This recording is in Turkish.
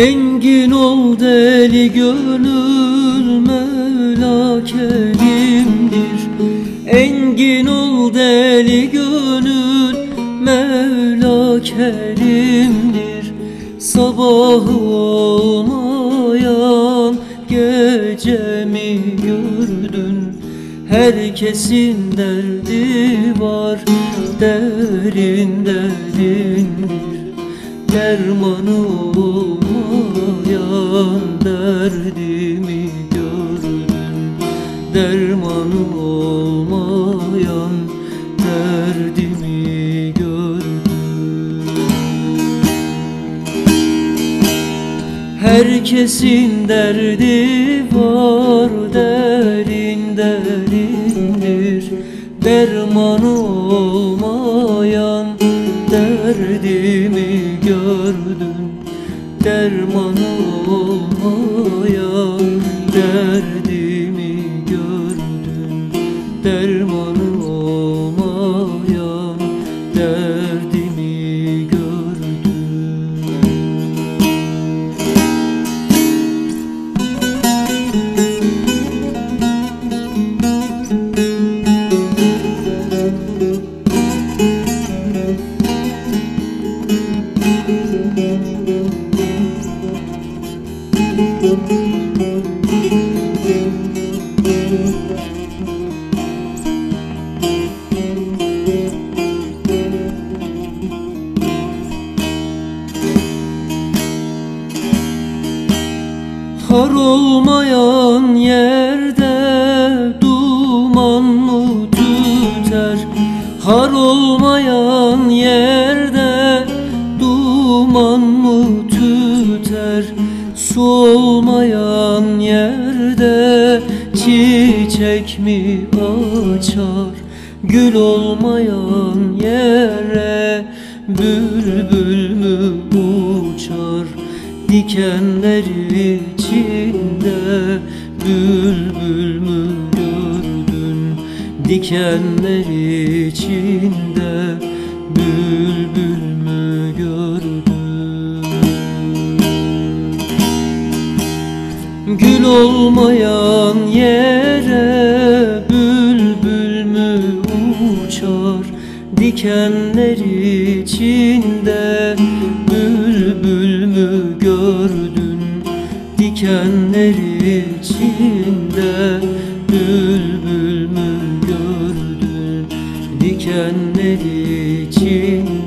Engin ol deli gönül Mevla kerimdir. Engin ol deli gönül Mevla kerimdir. Sabahı olmayan gecemi gördün. Herkesin derdi var derin derindir Dermanı olmayan derdimi gördün Dermanı olmayan derdimi gördün Herkesin derdi var derin derindir. Dermanı olmayan derdimi gördün Dermanı derdimi olmayan yerde duman mı tüter? Har olmayan yerde duman mı tüter? Su olmayan yerde çiçek mi açar? Gül olmayan yere bülbül mü uçar? Dikenler içinde bülbül mü gördün Dikenler içinde bülbül mü gördün? Gül olmayan yere bülbül mü uçar? Dikenler içinde Dikenler içinde bülbül mü gördün? Dikenler içinde